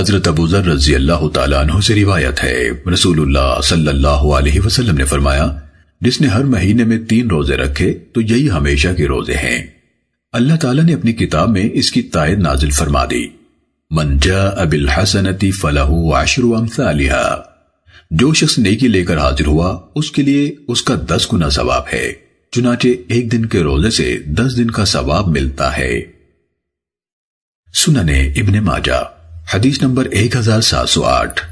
حضرت ابو ذر رضی اللہ تعالیٰ عنہ سے روایت ہے۔ رسول اللہ صلی اللہ علیہ وسلم نے فرمایا، جس نے ہر مہینے میں تین روزے رکھے، تو یہی ہمیشہ کے روزے ہیں۔ اللہ تعالیٰ نے اپنی کتاب میں اس کی تائید نازل فرما دی۔ من جاء بالحسنتی فلہ عشر امثالها جو شخص نیکی لے کر حاضر ہوا، اس کے لیے اس کا دس گنا ثواب ہے۔ چنانچہ ایک دن کے روزے سے دس دن کا ثواب ملتا ہے۔ سننے ابن ماجہ۔ حدیث نمبر 1708